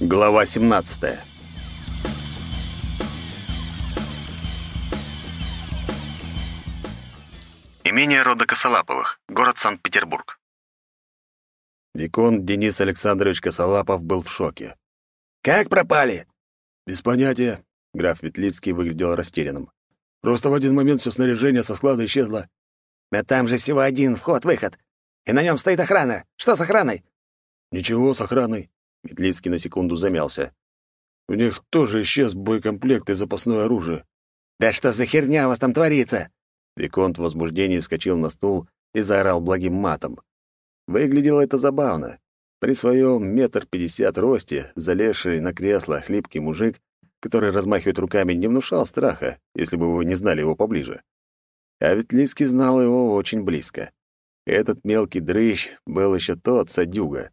Глава 17. Имение рода Косолаповых, город Санкт-Петербург. Виконт Денис Александрович Косолапов был в шоке. «Как пропали?» «Без понятия», — граф Ветлицкий выглядел растерянным. «Просто в один момент все снаряжение со склада исчезло». «Но там же всего один вход-выход, и на нем стоит охрана. Что с охраной?» «Ничего с охраной». Ветлицкий на секунду замялся. У них тоже исчез боекомплект и запасное оружие. «Да что за херня у вас там творится?» Виконт в возбуждении вскочил на стул и заорал благим матом. Выглядело это забавно. При своем метр пятьдесят росте, залезший на кресло хлипкий мужик, который размахивает руками, не внушал страха, если бы вы не знали его поближе. А ведь Лиски знал его очень близко. Этот мелкий дрыщ был еще тот садюга.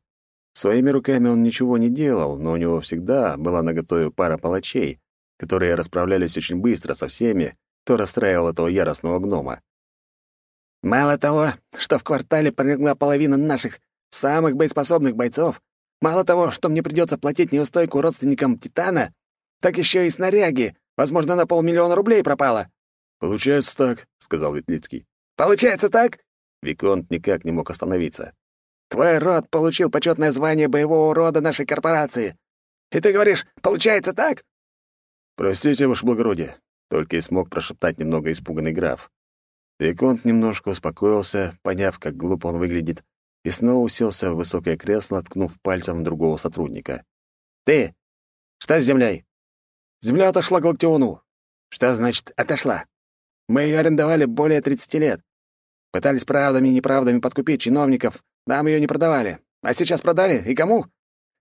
Своими руками он ничего не делал, но у него всегда была наготове пара палачей, которые расправлялись очень быстро со всеми, кто расстраивал этого яростного гнома. «Мало того, что в квартале пролегла половина наших самых боеспособных бойцов, мало того, что мне придется платить неустойку родственникам Титана, так еще и снаряги, возможно, на полмиллиона рублей пропало». «Получается так», — сказал Ветлицкий. «Получается так?» Виконт никак не мог остановиться. Твой род получил почетное звание боевого рода нашей корпорации. И ты говоришь, получается так?» «Простите, ваше благородие», — только и смог прошептать немного испуганный граф. Виконт немножко успокоился, поняв, как глупо он выглядит, и снова уселся в высокое кресло, ткнув пальцем другого сотрудника. «Ты! Что с землей?» «Земля отошла к Локтиону». «Что значит «отошла»?» «Мы ее арендовали более 30 лет. Пытались правдами и неправдами подкупить чиновников, нам ее не продавали. А сейчас продали? И кому?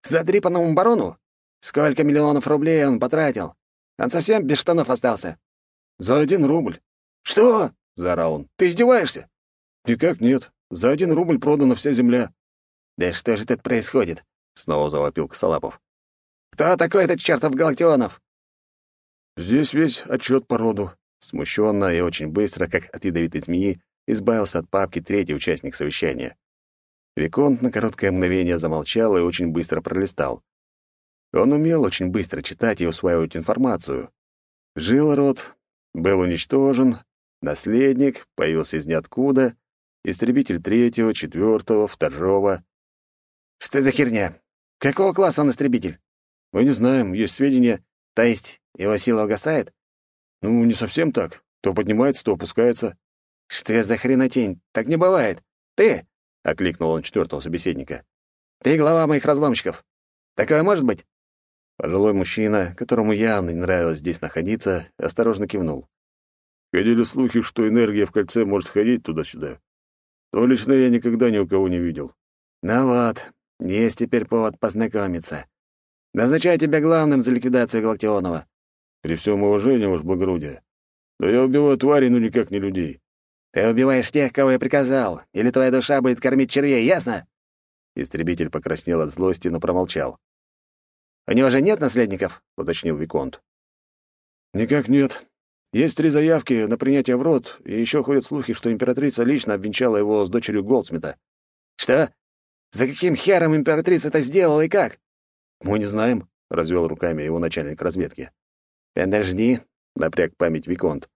Задрипанному барону? Сколько миллионов рублей он потратил? Он совсем без штанов остался. За один рубль. Что? — заорал он. Ты издеваешься? Никак нет. За один рубль продана вся земля. Да что же тут происходит? Снова завопил Косолапов. Кто такой этот чертов Галактионов? Здесь весь отчет по роду. Смущенно и очень быстро, как от ядовитой змеи, избавился от папки третий участник совещания. Виконт на короткое мгновение замолчал и очень быстро пролистал. Он умел очень быстро читать и усваивать информацию. Жил род, был уничтожен, наследник появился из ниоткуда, истребитель третьего, четвертого, второго. «Что за херня? Какого класса он истребитель?» «Мы не знаем, есть сведения». «То есть его сила угасает?» «Ну, не совсем так. То поднимается, то опускается». «Что за хренотень? Так не бывает. Ты, — окликнул он четвертого собеседника. «Ты глава моих разломщиков. Такое может быть?» Пожилой мужчина, которому явно не нравилось здесь находиться, осторожно кивнул. Ходили слухи, что энергия в кольце может ходить туда-сюда. То лично я никогда ни у кого не видел. «Ну вот, есть теперь повод познакомиться. Назначаю тебя главным за ликвидацию Галактионова». «При всем уважении, ваше благородие. Да я убиваю тварей, но никак не людей. Ты убиваешь тех, кого я приказал, или твоя душа будет кормить червей, ясно?» Истребитель покраснел от злости, но промолчал. «У него же нет наследников?» — уточнил Виконт. «Никак нет. Есть три заявки на принятие в рот, и еще ходят слухи, что императрица лично обвенчала его с дочерью Голдсмита». «Что? За каким хером императрица это сделала и как?» «Мы не знаем», — развел руками его начальник разведки. «Подожди», — напряг память Виконт.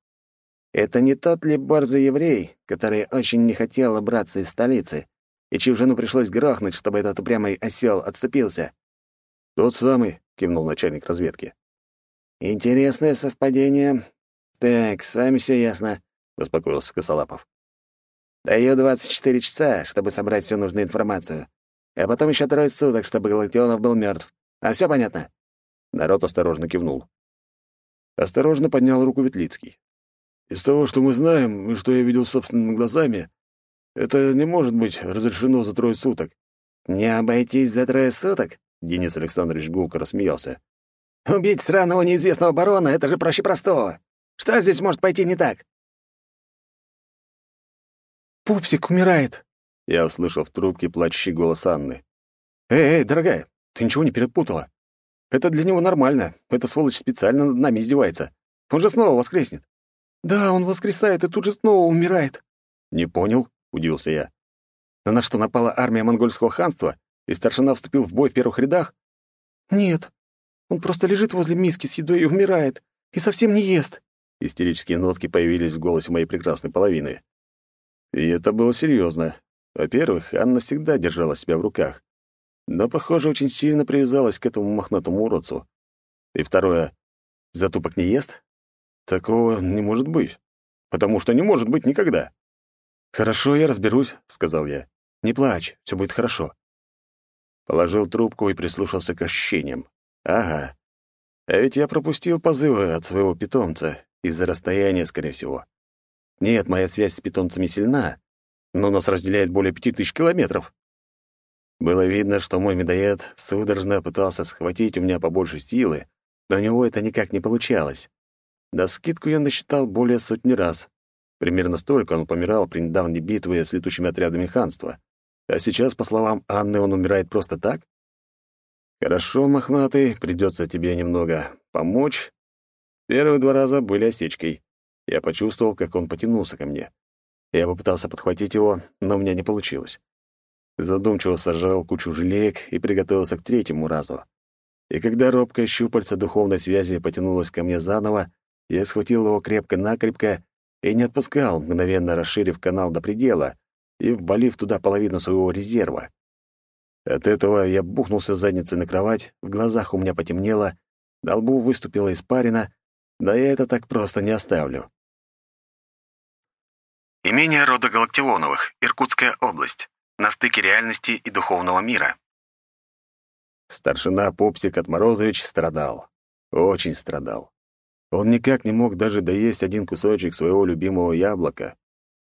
Это не тот ли борзый еврей, который очень не хотел браться из столицы, и чью жену пришлось грохнуть, чтобы этот упрямый осел отступился? «Тот самый», — кивнул начальник разведки. «Интересное совпадение. Так, с вами все ясно», — успокоился Косолапов. «Даю 24 часа, чтобы собрать всю нужную информацию, а потом еще трое суток, чтобы Галактионов был мертв. А все понятно?» Народ осторожно кивнул. Осторожно поднял руку Ветлицкий. Из того, что мы знаем и что я видел собственными глазами, это не может быть разрешено за трое суток». «Не обойтись за трое суток?» — Денис Александрович гулко рассмеялся. «Убить сраного неизвестного барона — это же проще простого. Что здесь может пойти не так?» «Пупсик умирает!» — я услышал в трубке плачущий голос Анны. «Эй, эй, дорогая, ты ничего не перепутала? Это для него нормально. Эта сволочь специально над нами издевается. Он же снова воскреснет. «Да, он воскресает и тут же снова умирает». «Не понял», — удивился я. «На на что напала армия монгольского ханства, и старшина вступил в бой в первых рядах?» «Нет, он просто лежит возле миски с едой и умирает, и совсем не ест». Истерические нотки появились в голосе моей прекрасной половины. И это было серьезно. Во-первых, Анна всегда держала себя в руках, но, похоже, очень сильно привязалась к этому мохнатому уродцу. И второе, затупок не ест? Такого не может быть, потому что не может быть никогда. «Хорошо, я разберусь», — сказал я. «Не плачь, все будет хорошо». Положил трубку и прислушался к ощущениям. «Ага. А ведь я пропустил позывы от своего питомца, из-за расстояния, скорее всего. Нет, моя связь с питомцами сильна, но нас разделяет более пяти тысяч километров. Было видно, что мой медоед судорожно пытался схватить у меня побольше силы, но у него это никак не получалось. Да скидку я насчитал более сотни раз. Примерно столько он помирал при недавней битве с летучими отрядами ханства. А сейчас, по словам Анны, он умирает просто так? Хорошо, мохнатый, придется тебе немного помочь. Первые два раза были осечкой. Я почувствовал, как он потянулся ко мне. Я попытался подхватить его, но у меня не получилось. Задумчиво сожрал кучу желеек и приготовился к третьему разу. И когда робкая щупальца духовной связи потянулась ко мне заново, я схватил его крепко-накрепко и не отпускал, мгновенно расширив канал до предела и ввалив туда половину своего резерва. От этого я бухнулся задницей на кровать, в глазах у меня потемнело, на лбу выступила испарина, да я это так просто не оставлю. Имение рода Галактионовых, Иркутская область, на стыке реальности и духовного мира. Старшина Пупсик Отморозович страдал. Очень страдал. Он никак не мог даже доесть один кусочек своего любимого яблока.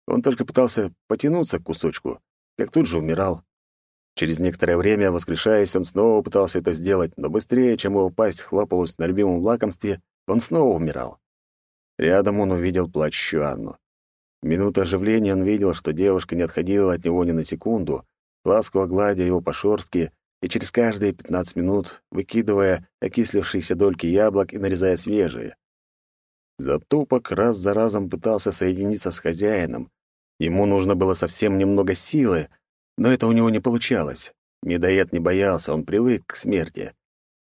Он только пытался потянуться к кусочку, как тут же умирал. Через некоторое время, воскрешаясь, он снова пытался это сделать, но быстрее, чем его пасть хлопалась на любимом лакомстве, он снова умирал. Рядом он увидел плачущую Анну. В минуту оживления он видел, что девушка не отходила от него ни на секунду, ласково гладя его по шорстке и через каждые пятнадцать минут выкидывая окислившиеся дольки яблок и нарезая свежие. Затупок раз за разом пытался соединиться с хозяином. Ему нужно было совсем немного силы, но это у него не получалось. Медоед не боялся, он привык к смерти.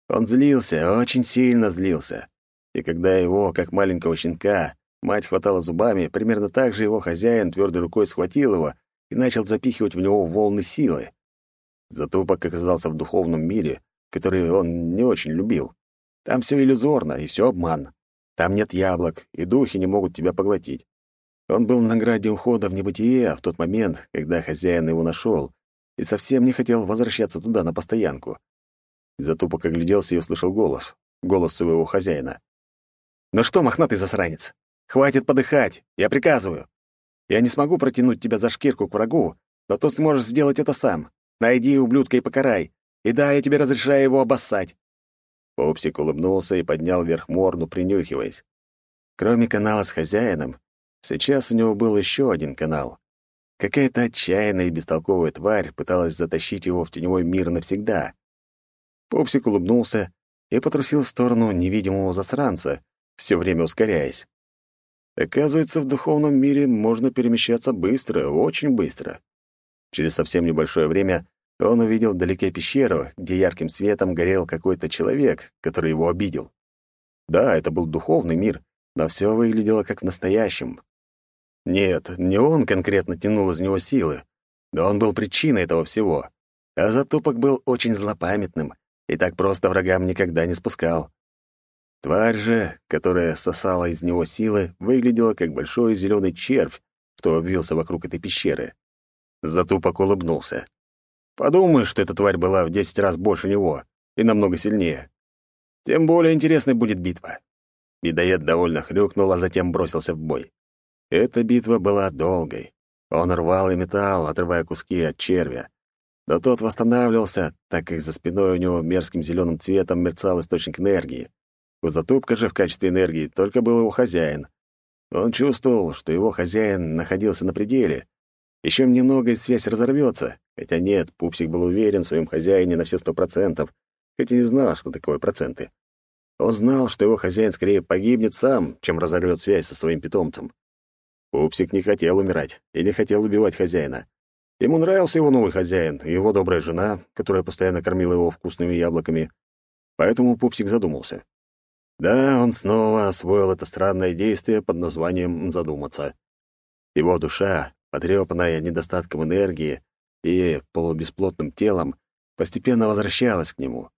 Он злился, очень сильно злился. И когда его, как маленького щенка, мать хватала зубами, примерно так же его хозяин твердой рукой схватил его и начал запихивать в него волны силы. Затупок оказался в духовном мире, который он не очень любил. Там все иллюзорно и все обман. Там нет яблок, и духи не могут тебя поглотить. Он был на граде ухода в небытие в тот момент, когда хозяин его нашел, и совсем не хотел возвращаться туда на постоянку. Затупок огляделся и услышал голос, голос своего хозяина. «Ну что, мохнатый засранец, хватит подыхать, я приказываю. Я не смогу протянуть тебя за шкирку к врагу, но ты сможешь сделать это сам. Найди ублюдка и покарай. И да, я тебе разрешаю его обоссать». Пупсик улыбнулся и поднял вверх морду, принюхиваясь. Кроме канала с хозяином, сейчас у него был еще один канал. Какая-то отчаянная и бестолковая тварь пыталась затащить его в теневой мир навсегда. Пупсик улыбнулся и потрусил в сторону невидимого засранца, все время ускоряясь. Оказывается, в духовном мире можно перемещаться быстро, очень быстро. Через совсем небольшое время он увидел вдалеке пещеру, где ярким светом горел какой-то человек, который его обидел. Да, это был духовный мир, но все выглядело как в настоящем. Нет, не он конкретно тянул из него силы, но он был причиной этого всего. А затупок был очень злопамятным и так просто врагам никогда не спускал. Тварь же, которая сосала из него силы, выглядела как большой зеленый червь, что обвился вокруг этой пещеры. Затупок улыбнулся. Подумаешь, что эта тварь была в десять раз больше него и намного сильнее. Тем более интересной будет битва. Медоед довольно хрюкнул, а затем бросился в бой. Эта битва была долгой. Он рвал и металл, отрывая куски от червя. Но тот восстанавливался, так как за спиной у него мерзким зеленым цветом мерцал источник энергии. У затупка же в качестве энергии только был его хозяин. Он чувствовал, что его хозяин находился на пределе. Еще немного и связь разорвется. Хотя нет, Пупсик был уверен в своем хозяине на все сто процентов, хотя не знал, что такое проценты. Он знал, что его хозяин скорее погибнет сам, чем разорвет связь со своим питомцем. Пупсик не хотел умирать и не хотел убивать хозяина. Ему нравился его новый хозяин и его добрая жена, которая постоянно кормила его вкусными яблоками. Поэтому пупсик задумался. Да, он снова освоил это странное действие под названием «задуматься». Его душа, потрепанная недостатком энергии и полубесплотным телом, постепенно возвращалась к нему.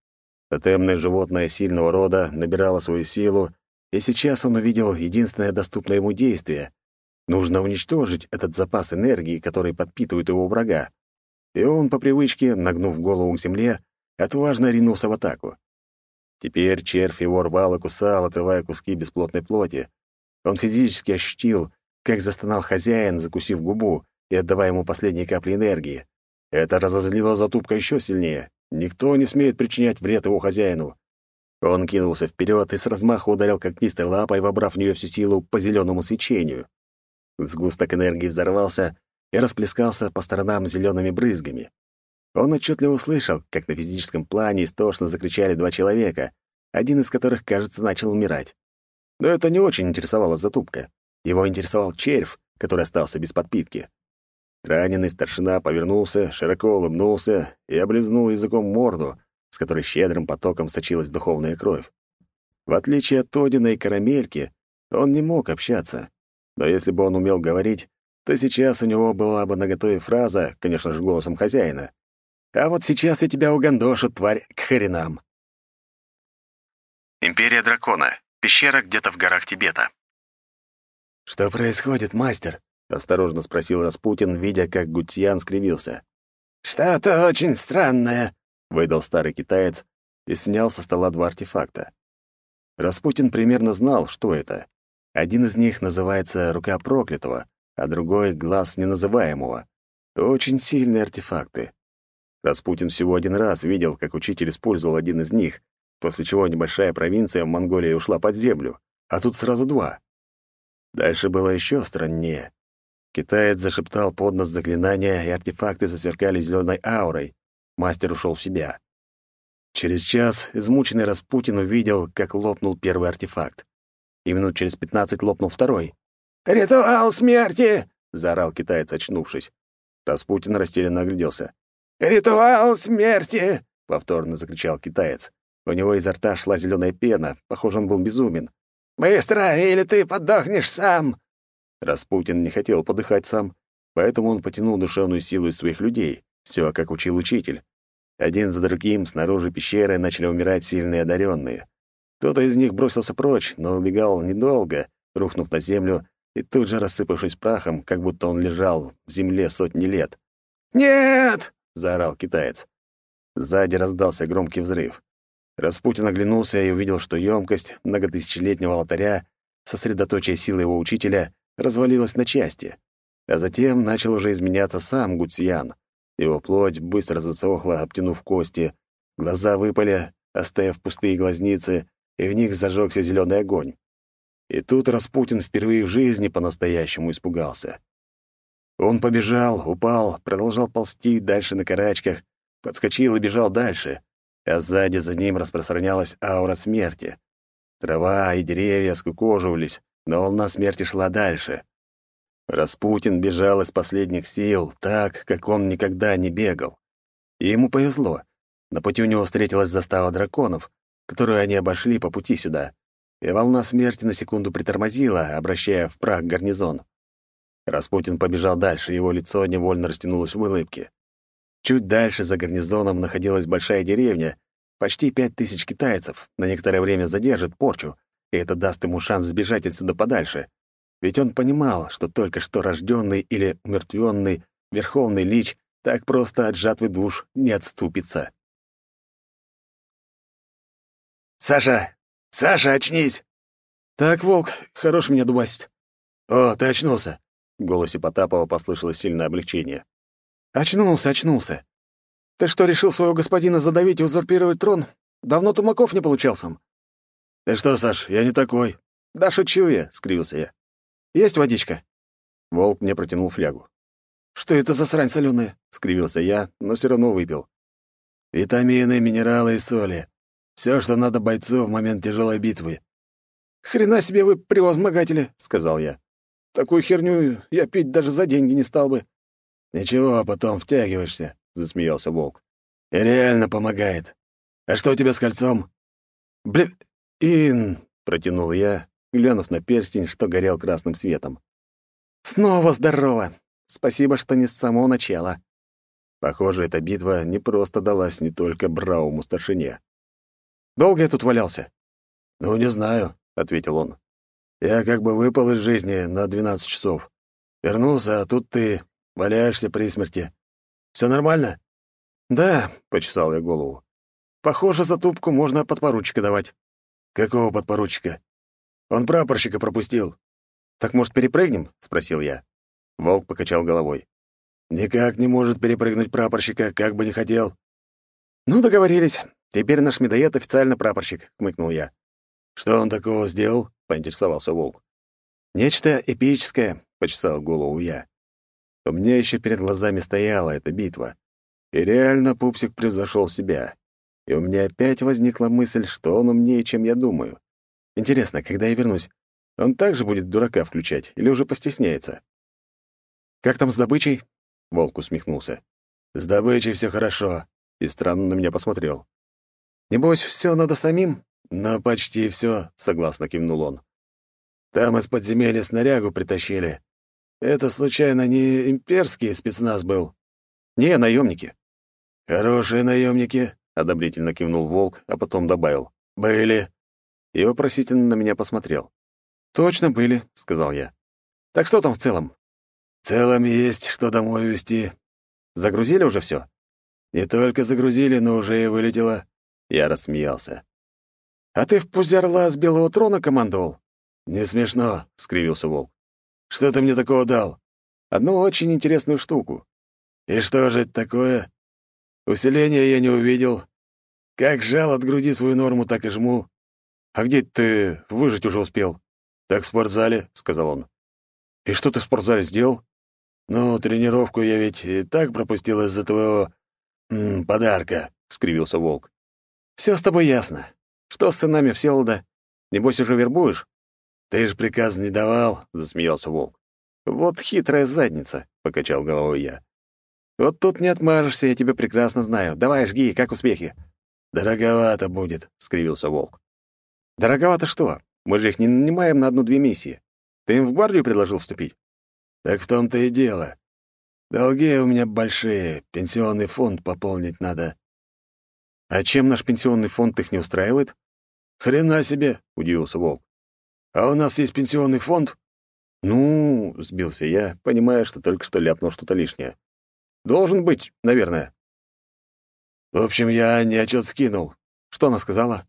Тотемное животное сильного рода набирало свою силу, и сейчас он увидел единственное доступное ему действие. Нужно уничтожить этот запас энергии, который подпитывает его врага. И он, по привычке, нагнув голову к земле, отважно ринулся в атаку. Теперь червь его рвал и кусал, отрывая куски бесплотной плоти. Он физически ощутил, как застонал хозяин, закусив губу и отдавая ему последние капли энергии. Это разозлило затупка еще сильнее. Никто не смеет причинять вред его хозяину. Он кинулся вперед и с размаху ударил когтистой лапой, вобрав в нее всю силу по зеленому свечению. Сгусток энергии взорвался и расплескался по сторонам зелеными брызгами. Он отчетливо услышал, как на физическом плане истошно закричали два человека, один из которых, кажется, начал умирать. Но это не очень интересовало Затупка. Его интересовал червь, который остался без подпитки. Раненый старшина повернулся, широко улыбнулся и облизнул языком морду, с которой щедрым потоком сочилась духовная кровь. В отличие от Тодина и Карамельки, он не мог общаться. Но если бы он умел говорить, то сейчас у него была бы наготове фраза, конечно же, голосом хозяина. А вот сейчас я тебя угандошу, тварь, к хренам. Империя дракона. Пещера где-то в горах Тибета. «Что происходит, мастер?» — осторожно спросил Распутин, видя, как Гутьян скривился. «Что-то очень странное», — выдал старый китаец и снял со стола два артефакта. Распутин примерно знал, что это. Один из них называется «Рука проклятого», а другой — «Глаз неназываемого». Очень сильные артефакты. Распутин всего один раз видел, как учитель использовал один из них, после чего небольшая провинция в Монголии ушла под землю, а тут сразу два. Дальше было еще страннее. Китаец зашептал под нос заклинания, и артефакты засверкали зеленой аурой. Мастер ушел в себя. Через час измученный Распутин увидел, как лопнул первый артефакт. И минут через пятнадцать лопнул второй. «Ритуал смерти!» — заорал китаец, очнувшись. Распутин растерянно огляделся. «Ритуал смерти!» — повторно закричал китаец. У него изо рта шла зеленая пена. Похоже, он был безумен. «Быстро, или ты подохнешь сам!» Распутин не хотел подыхать сам, поэтому он потянул душевную силу из своих людей. Все, как учил учитель. Один за другим снаружи пещеры начали умирать сильные одаренные. Кто-то из них бросился прочь, но убегал недолго, рухнув на землю и тут же рассыпавшись прахом, как будто он лежал в земле сотни лет. «Нет!» заорал китаец. Сзади раздался громкий взрыв. Распутин оглянулся и увидел, что емкость многотысячелетнего алтаря, сосредоточие силы его учителя, развалилась на части. А затем начал уже изменяться сам Гуцьян. Его плоть быстро засохла, обтянув кости, глаза выпали, оставив пустые глазницы, и в них зажегся зеленый огонь. И тут Распутин впервые в жизни по-настоящему испугался. Он побежал, упал, продолжал ползти дальше на карачках, подскочил и бежал дальше, а сзади за ним распространялась аура смерти. Трава и деревья скукоживались, но волна смерти шла дальше. Распутин бежал из последних сил, так, как он никогда не бегал. И ему повезло. На пути у него встретилась застава драконов, которую они обошли по пути сюда, и волна смерти на секунду притормозила, обращая в прах гарнизон. Распутин побежал дальше, его лицо невольно растянулось в улыбке. Чуть дальше, за гарнизоном, находилась большая деревня, почти пять тысяч китайцев, на некоторое время задержит порчу, и это даст ему шанс сбежать отсюда подальше. Ведь он понимал, что только что рожденный или умертвенный верховный лич так просто от жатвы душ не отступится. «Саша! Саша, очнись!» «Так, волк, хорош меня дубасить». «О, ты очнулся. В голосе Потапова послышалось сильное облегчение. «Очнулся, очнулся. Ты что, решил своего господина задавить и узурпировать трон? Давно Тумаков не получал сам». «Ты что, Саш, я не такой». «Да шучу я», — скривился я. «Есть водичка?» Волк мне протянул флягу. «Что это за срань соленая?» — скривился я, но все равно выпил. «Витамины, минералы и соли. Все, что надо бойцу в момент тяжелой битвы». «Хрена себе вы превозмогатели», — сказал я. Такую херню я пить даже за деньги не стал бы». «Ничего, потом втягиваешься», — засмеялся Волк. «И реально помогает. А что у тебя с кольцом?» «Блин!» — протянул я, глянув на перстень, что горел красным светом. «Снова здорово! Спасибо, что не с самого начала». Похоже, эта битва не просто далась не только бравому старшине. «Долго я тут валялся?» «Ну, не знаю», — ответил он. «Я как бы выпал из жизни на двенадцать часов. Вернулся, а тут ты валяешься при смерти. Все нормально?» «Да», — почесал я голову. «Похоже, за тупку можно подпоручика давать». «Какого подпоручика?» «Он прапорщика пропустил». «Так, может, перепрыгнем?» — спросил я. Волк покачал головой. «Никак не может перепрыгнуть прапорщика, как бы не хотел». «Ну, договорились. Теперь наш медоед официально прапорщик», — хмыкнул я. «Что он такого сделал?» — поинтересовался Волк. «Нечто эпическое», — почесал голову я. У меня еще перед глазами стояла эта битва. И реально пупсик превзошел себя. И у меня опять возникла мысль, что он умнее, чем я думаю. Интересно, когда я вернусь, он также будет дурака включать или уже постесняется? «Как там с добычей?» — Волк усмехнулся. «С добычей все хорошо», — и странно на меня посмотрел. «Небось, все надо самим?» «Ну, почти все, согласно кивнул он. «Там из подземелья снарягу притащили. Это, случайно, не имперский спецназ был?» «Не, наемники». «Хорошие наемники», — одобрительно кивнул Волк, а потом добавил. «Были». И вопросительно на меня посмотрел. «Точно были», — сказал я. «Так что там в целом?» «В целом есть, что домой везти». «Загрузили уже все? «Не только загрузили, но уже и вылетело». Я рассмеялся. «А ты в пузярла с Белого трона командовал?» «Не смешно», — скривился Волк. «Что ты мне такого дал?» «Одну очень интересную штуку». «И что же это такое?» «Усиления я не увидел. Как жал от груди свою норму, так и жму». «А где ты выжить уже успел?» «Так в спортзале», — сказал он. «И что ты в спортзале сделал?» «Ну, тренировку я ведь и так пропустил из-за твоего... М -м, подарка», — скривился Волк. «Все с тобой ясно. Что с сынами Всеволода? Небось, уже вербуешь?» «Ты ж приказ не давал», — засмеялся Волк. «Вот хитрая задница», — покачал головой я. «Вот тут не отмажешься, я тебя прекрасно знаю. Давай, жги, как успехи?» «Дороговато будет», — скривился Волк. «Дороговато что? Мы же их не нанимаем на одну-две миссии. Ты им в гвардию предложил вступить?» «Так в том-то и дело. Долги у меня большие, пенсионный фонд пополнить надо». «А чем наш пенсионный фонд их не устраивает?» «Хрена себе!» — удивился Волк. «А у нас есть пенсионный фонд?» «Ну...» — сбился я, понимая, что только что ляпнул что-то лишнее. «Должен быть, наверное». «В общем, я не отчет скинул». «Что она сказала?»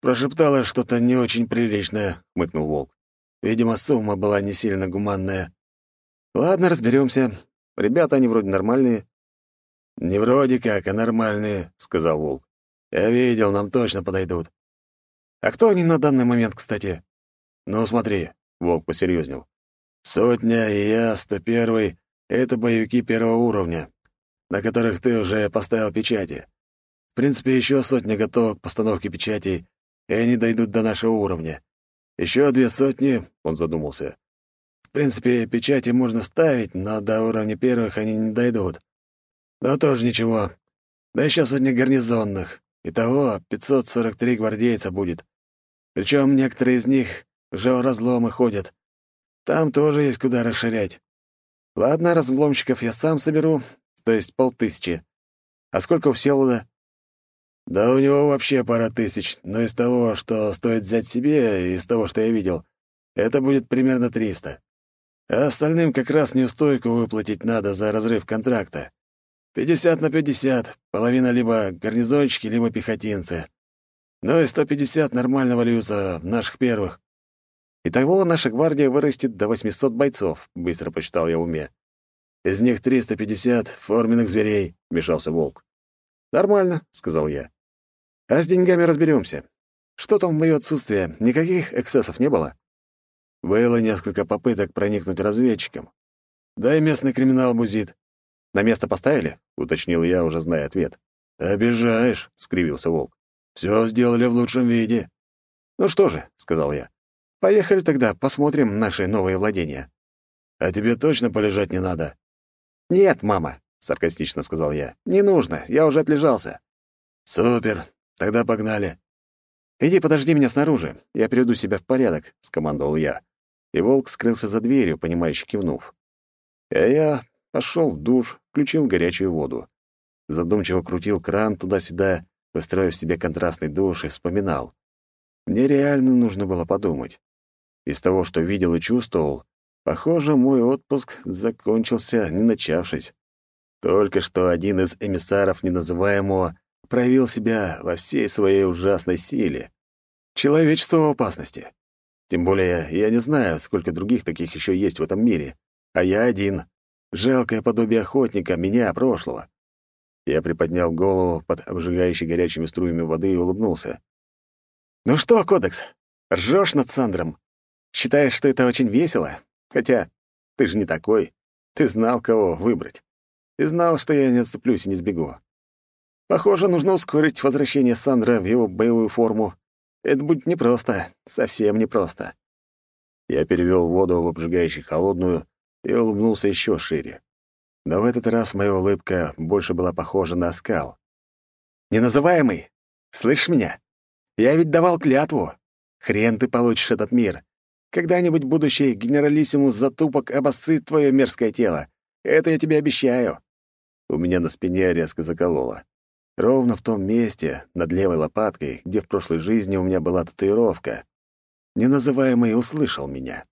«Прошептала что-то не очень приличное», — хмыкнул Волк. «Видимо, сумма была не сильно гуманная». «Ладно, разберемся. Ребята, они вроде нормальные». «Не вроде как, а нормальные», — сказал Волк. «Я видел, нам точно подойдут». «А кто они на данный момент, кстати?» «Ну, смотри», — Волк посерьезнел. «Сотня и я, 101 — это боевики первого уровня, на которых ты уже поставил печати. В принципе, еще сотня готова к постановке печатей, и они дойдут до нашего уровня. Еще две сотни, — он задумался. В принципе, печати можно ставить, но до уровня первых они не дойдут. Но тоже ничего. Да еще сотня гарнизонных. Итого 543 гвардейца будет. Причем некоторые из них уже в разломы ходят. Там тоже есть куда расширять. Ладно, разломщиков я сам соберу, то есть полтысячи. А сколько у Всеволода? Да у него вообще пара тысяч, но из того, что стоит взять себе, и из того, что я видел, это будет примерно триста. А остальным как раз неустойку выплатить надо за разрыв контракта. Пятьдесят на пятьдесят, половина либо гарнизонщики, либо пехотинцы. Ну и сто пятьдесят нормально валются в наших первых. Итого наша гвардия вырастет до 800 бойцов, быстро посчитал я в уме. Из них 350 форменных зверей, вмешался волк. Нормально, сказал я. А с деньгами разберемся. Что там в моё отсутствие? Никаких эксцессов не было? Было несколько попыток проникнуть разведчиком. Да и местный криминал бузит. На место поставили? уточнил я, уже зная ответ. Обижаешь, скривился волк. Все сделали в лучшем виде. Ну что же, сказал я. Поехали тогда, посмотрим наши новые владения. А тебе точно полежать не надо? Нет, мама, саркастично сказал я. Не нужно, я уже отлежался. Супер. Тогда погнали. «Иди подожди меня снаружи, я приведу себя в порядок», — скомандовал я. И волк скрылся за дверью, понимающе кивнув. А я пошел в душ, включил горячую воду. Задумчиво крутил кран туда-сюда, устроив себе контрастный душ, и вспоминал. Мне реально нужно было подумать. Из того, что видел и чувствовал, похоже, мой отпуск закончился, не начавшись. Только что один из эмиссаров неназываемого проявил себя во всей своей ужасной силе. Человечество в опасности. Тем более я не знаю, сколько других таких еще есть в этом мире. А я один. Жалкое подобие охотника, меня, прошлого. Я приподнял голову под обжигающей горячими струями воды и улыбнулся. «Ну что, Кодекс, ржешь над Сандром? Считаешь, что это очень весело? Хотя ты же не такой. Ты знал, кого выбрать. И знал, что я не отступлюсь и не сбегу. Похоже, нужно ускорить возвращение Сандра в его боевую форму. Это будет непросто, совсем непросто. Я перевел воду в обжигающий холодную и улыбнулся еще шире. Но в этот раз моя улыбка больше была похожа на оскал. «Неназываемый, слышишь меня? Я ведь давал клятву. Хрен ты получишь этот мир. Когда-нибудь будущий генералиссимус затупок обоссыт твое мерзкое тело. Это я тебе обещаю». У меня на спине резко закололо. Ровно в том месте, над левой лопаткой, где в прошлой жизни у меня была татуировка. Неназываемый услышал меня.